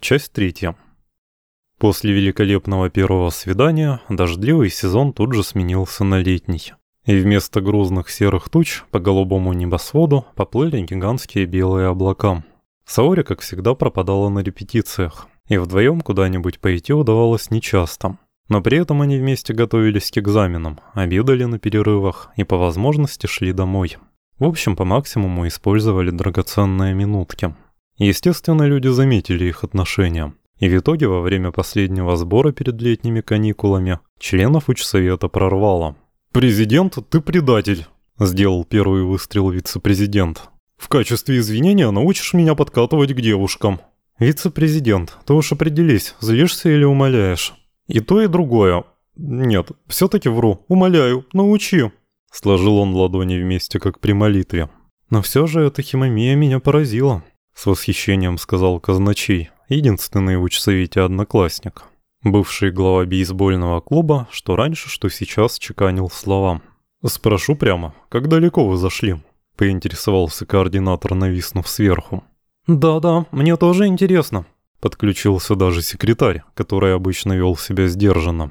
Часть третья. После великолепного первого свидания дождливый сезон тут же сменился на летний. И вместо грузных серых туч по голубому небосводу поплыли гигантские белые облака. Саори, как всегда, пропадала на репетициях, и вдвоем куда-нибудь пойти удавалось нечасто. Но при этом они вместе готовились к экзаменам, обедали на перерывах и по возможности шли домой. В общем, по максимуму использовали драгоценные минутки. Естественно, люди заметили их отношения. И в итоге во время последнего сбора перед летними каникулами членов учсовета прорвало. «Президент, ты предатель!» – сделал первый выстрел вице-президент. «В качестве извинения научишь меня подкатывать к девушкам». «Вице-президент, ты уж определись, злишься или умоляешь?» «И то, и другое. Нет, все-таки вру. Умоляю, научи». Сложил он ладони вместе, как при молитве. «Но все же эта химомия меня поразила», — с восхищением сказал казначей, единственный в учсовете одноклассник. Бывший глава бейсбольного клуба, что раньше, что сейчас чеканил слова. «Спрошу прямо, как далеко вы зашли?» — поинтересовался координатор, нависнув сверху. «Да-да, мне тоже интересно», — подключился даже секретарь, который обычно вел себя сдержанно.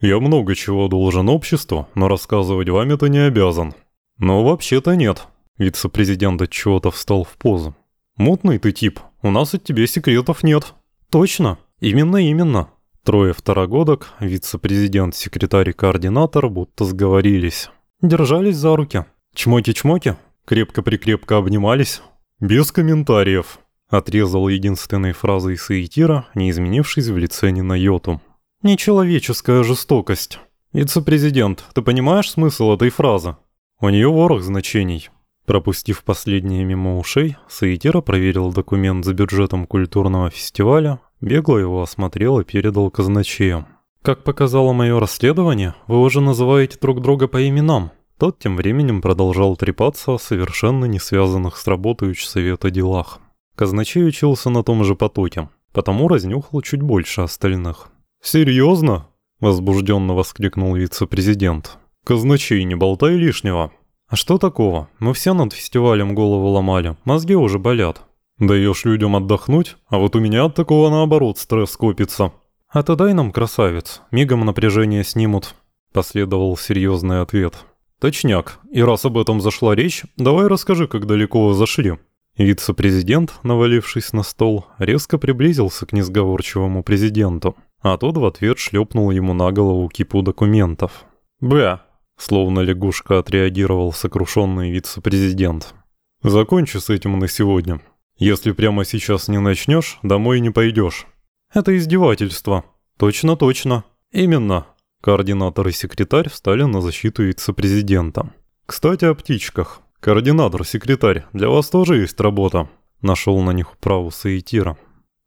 «Я много чего должен обществу, но рассказывать вам это не обязан». «Но вообще-то нет». Вице-президент от чего-то встал в позу. «Мутный ты тип, у нас от тебя секретов нет». «Точно, именно-именно». Трое второгодок, вице-президент, секретарь и координатор будто сговорились. Держались за руки. Чмоки-чмоки, крепко-прикрепко обнимались. Без комментариев. Отрезал единственной фразой Саитира, не изменившись в лице ни на йоту. Нечеловеческая жестокость. Вице-президент, ты понимаешь смысл этой фразы? У нее ворох значений. Пропустив последнее мимо ушей, Саитира проверил документ за бюджетом культурного фестиваля, бегло его осмотрел и передал казначею. «Как показало мое расследование, вы уже называете друг друга по именам». Тот тем временем продолжал трепаться о совершенно не связанных с работой совета делах. Казначей учился на том же потоке, потому разнюхал чуть больше остальных. «Серьезно?» – возбужденно воскликнул вице-президент. «Казначей, не болтай лишнего». «А что такого? Мы все над фестивалем голову ломали, мозги уже болят». «Даешь людям отдохнуть, а вот у меня от такого наоборот стресс копится». «А ты дай нам, красавец, мигом напряжение снимут», – последовал серьезный ответ. «Точняк, и раз об этом зашла речь, давай расскажи, как далеко вы зашли». Вице-президент, навалившись на стол, резко приблизился к несговорчивому президенту а тот в ответ шлепнул ему на голову кипу документов. «Бля!» — словно лягушка отреагировал сокрушенный вице-президент. «Закончи с этим на сегодня. Если прямо сейчас не начнешь, домой не пойдешь». «Это издевательство». «Точно, точно. Именно». Координатор и секретарь встали на защиту вице-президента. «Кстати, о птичках. Координатор, секретарь, для вас тоже есть работа». Нашел на них управу Саитира.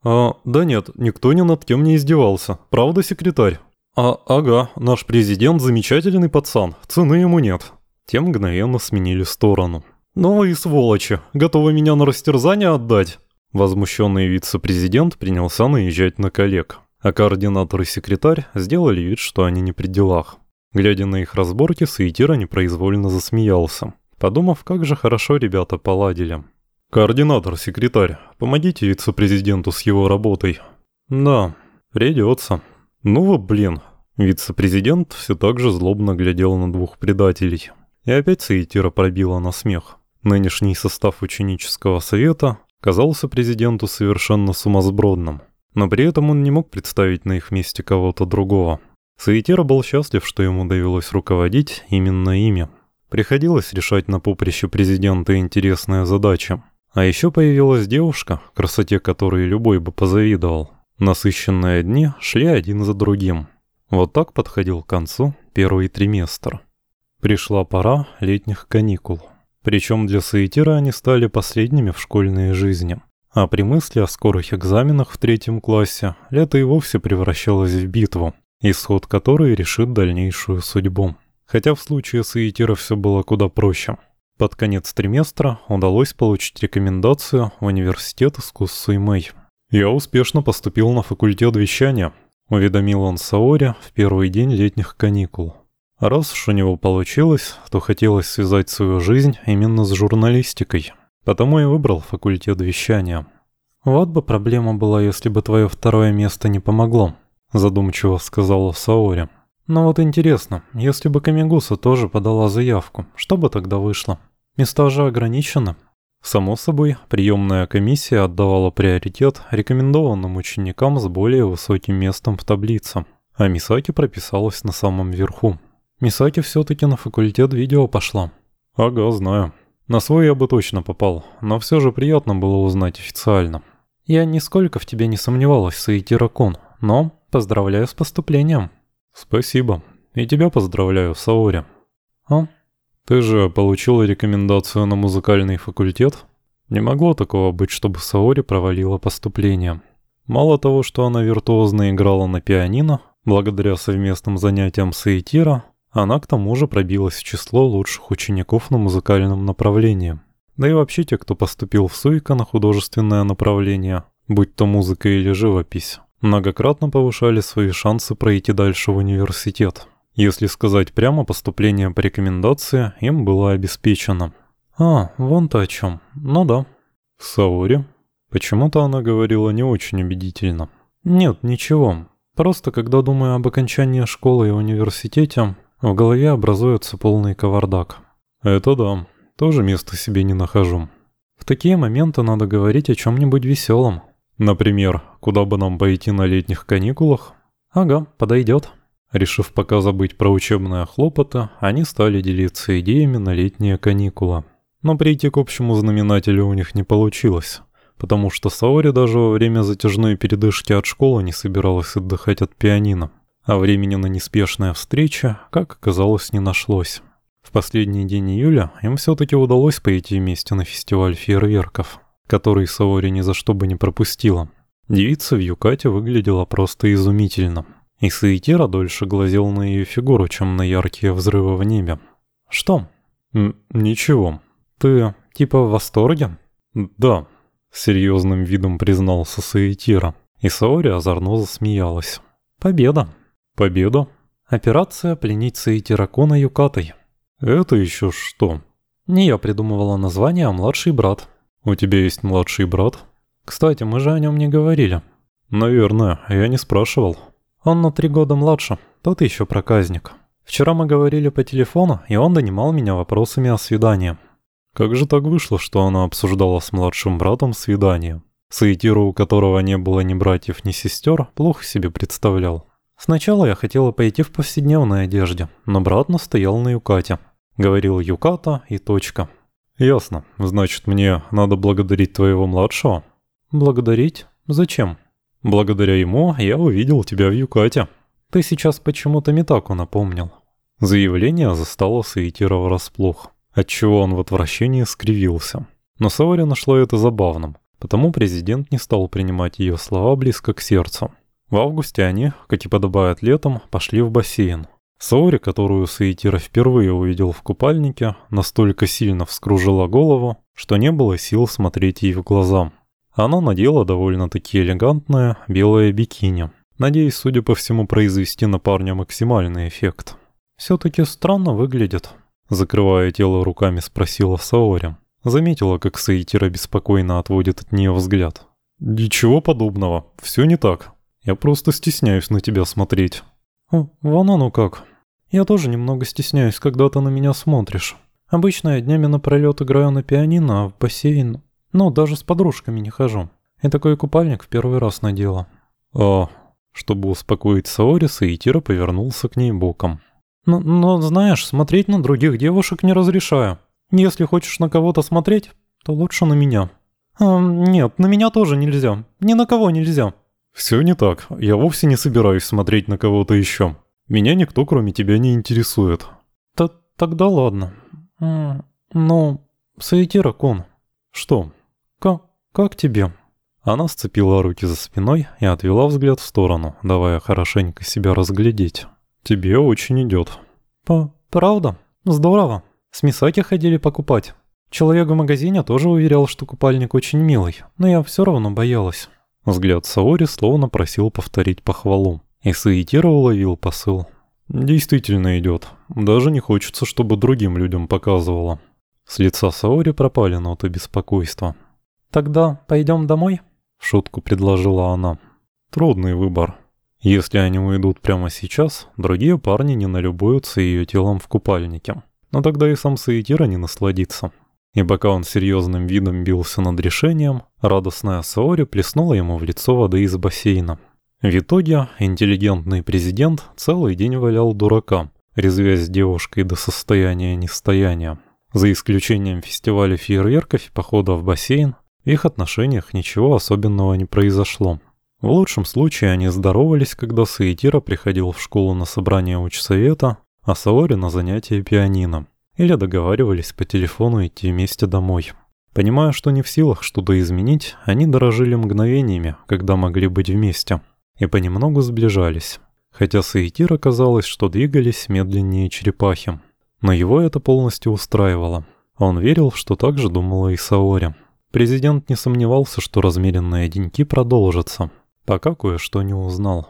«А, да нет, никто ни над кем не издевался. Правда, секретарь?» «А, ага, наш президент замечательный пацан, цены ему нет». Те мгновенно сменили сторону. «Ну и сволочи, готовы меня на растерзание отдать?» Возмущенный вице-президент принялся наезжать на коллег, а координатор и секретарь сделали вид, что они не при делах. Глядя на их разборки, Саитира непроизвольно засмеялся, подумав, как же хорошо ребята поладили. «Координатор, секретарь, помогите вице-президенту с его работой». «Да, придется». «Ну вот блин». Вице-президент все так же злобно глядел на двух предателей. И опять Саитира пробила на смех. Нынешний состав ученического совета казался президенту совершенно сумасбродным. Но при этом он не мог представить на их месте кого-то другого. Саитира был счастлив, что ему довелось руководить именно ими. Приходилось решать на поприще президента интересная задача. А еще появилась девушка, красоте которой любой бы позавидовал. Насыщенные дни шли один за другим. Вот так подходил к концу первый триместр. Пришла пора летних каникул. Причем для Саитира они стали последними в школьной жизни. А при мысли о скорых экзаменах в третьем классе лето и вовсе превращалось в битву, исход которой решит дальнейшую судьбу. Хотя в случае Саитира все было куда проще – под конец триместра удалось получить рекомендацию в университет искусств Суймэй. «Я успешно поступил на факультет вещания», — уведомил он Саори в первый день летних каникул. Раз уж у него получилось, то хотелось связать свою жизнь именно с журналистикой. Потому и выбрал факультет вещания. «Вот бы проблема была, если бы твое второе место не помогло», – задумчиво сказала Саори. «Но вот интересно, если бы Камигуса тоже подала заявку, что бы тогда вышло? Места же ограничены». Само собой, приемная комиссия отдавала приоритет рекомендованным ученикам с более высоким местом в таблице, а Мисаки прописалась на самом верху. Мисаки все-таки на факультет видео пошла. Ага, знаю. На свой я бы точно попал, но все же приятно было узнать официально. Я нисколько в тебе не сомневалась, Саитиракун, но поздравляю с поступлением. Спасибо. И тебя поздравляю, Саори. А? Ты же получила рекомендацию на музыкальный факультет? Не могло такого быть, чтобы Саори провалила поступление. Мало того, что она виртуозно играла на пианино, благодаря совместным занятиям с Эйтира, она к тому же пробилась в число лучших учеников на музыкальном направлении. Да и вообще те, кто поступил в Суика на художественное направление, будь то музыка или живопись, многократно повышали свои шансы пройти дальше в университет. Если сказать прямо, поступление по рекомендации им было обеспечено. А, вон-то о чем. Ну да. Саори? Почему-то она говорила не очень убедительно. Нет, ничего. Просто когда думаю об окончании школы и университете, в голове образуется полный кавардак. Это да, тоже места себе не нахожу. В такие моменты надо говорить о чем-нибудь веселом. Например, куда бы нам пойти на летних каникулах? Ага, подойдет. Решив пока забыть про учебные хлопоты, они стали делиться идеями на летние каникулы. Но прийти к общему знаменателю у них не получилось, потому что Саори даже во время затяжной передышки от школы не собиралась отдыхать от пианино, а времени на неспешные встречи, как оказалось, не нашлось. В последний день июля им все-таки удалось пойти вместе на фестиваль фейерверков, который Саори ни за что бы не пропустила. Девица в Юкате выглядела просто изумительно – и Саитира дольше глазел на ее фигуру, чем на яркие взрывы в небе. «Что?» Н «Ничего. Ты типа в восторге?» «Да», — серьезным видом признался Саитира. И Саори озорно засмеялась. «Победа». «Победа?» «Операция «Пленить Саитира Кона Юкатой». «Это еще что?» «Не я придумывала название, а младший брат». «У тебя есть младший брат?» «Кстати, мы же о нем не говорили». «Наверное, я не спрашивал». Он на три года младше, тот еще проказник. Вчера мы говорили по телефону, и он донимал меня вопросами о свидании. Как же так вышло, что она обсуждала с младшим братом свидание? Саитиру, у которого не было ни братьев, ни сестер, плохо себе представлял. Сначала я хотела пойти в повседневной одежде, но брат настоял на Юкате. Говорил Юката и точка. «Ясно. Значит, мне надо благодарить твоего младшего?» «Благодарить? Зачем?» Благодаря ему я увидел тебя в Юкате. Ты сейчас почему-то Митаку напомнил». Заявление застало Саитира врасплох, отчего он в отвращении скривился. Но Саори нашла это забавным, потому президент не стал принимать ее слова близко к сердцу. В августе они, как и подобает летом, пошли в бассейн. Саори, которую Саитира впервые увидел в купальнике, настолько сильно вскружила голову, что не было сил смотреть ей в глаза. Она надела довольно-таки элегантное белое бикини, надеясь, судя по всему, произвести на парня максимальный эффект. «Все-таки странно выглядит», — закрывая тело руками, спросила Саори. Заметила, как Саитира беспокойно отводит от нее взгляд. «Ничего подобного, все не так. Я просто стесняюсь на тебя смотреть». О, «Вон оно как. Я тоже немного стесняюсь, когда ты на меня смотришь. Обычно я днями напролет играю на пианино, а в бассейн ну, даже с подружками не хожу. И такой купальник в первый раз надела. О, чтобы успокоить Саориса, Итира повернулся к ней боком. Но, но, знаешь, смотреть на других девушек не разрешаю. Если хочешь на кого-то смотреть, то лучше на меня. А, нет, на меня тоже нельзя. Ни на кого нельзя. Все не так. Я вовсе не собираюсь смотреть на кого-то еще. Меня никто, кроме тебя, не интересует. Т тогда ладно. Ну, Саитира Кун. Что? «Как, как тебе?» Она сцепила руки за спиной и отвела взгляд в сторону, давая хорошенько себя разглядеть. «Тебе очень идет». По «Правда? Здорово. С Мисаки ходили покупать. Человек в магазине тоже уверял, что купальник очень милый, но я все равно боялась». Взгляд Саори словно просил повторить похвалу. И Саитира уловил посыл. «Действительно идет. Даже не хочется, чтобы другим людям показывала». С лица Саори пропали ноты беспокойства. «Тогда пойдем домой?» Шутку предложила она. Трудный выбор. Если они уйдут прямо сейчас, другие парни не налюбуются ее телом в купальнике. Но тогда и сам Саитира не насладится. И пока он серьезным видом бился над решением, радостная Саори плеснула ему в лицо воды из бассейна. В итоге интеллигентный президент целый день валял дурака, резвясь с девушкой до состояния нестояния. За исключением фестиваля фейерверков и похода в бассейн, в их отношениях ничего особенного не произошло. В лучшем случае они здоровались, когда Саитира приходил в школу на собрание учсовета, а Саори на занятия пианино. Или договаривались по телефону идти вместе домой. Понимая, что не в силах что-то изменить, они дорожили мгновениями, когда могли быть вместе. И понемногу сближались. Хотя Саитира казалось, что двигались медленнее черепахи. Но его это полностью устраивало. Он верил, что так же думала и Саори. Президент не сомневался, что размеренные деньки продолжатся, пока кое-что не узнал.